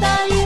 tan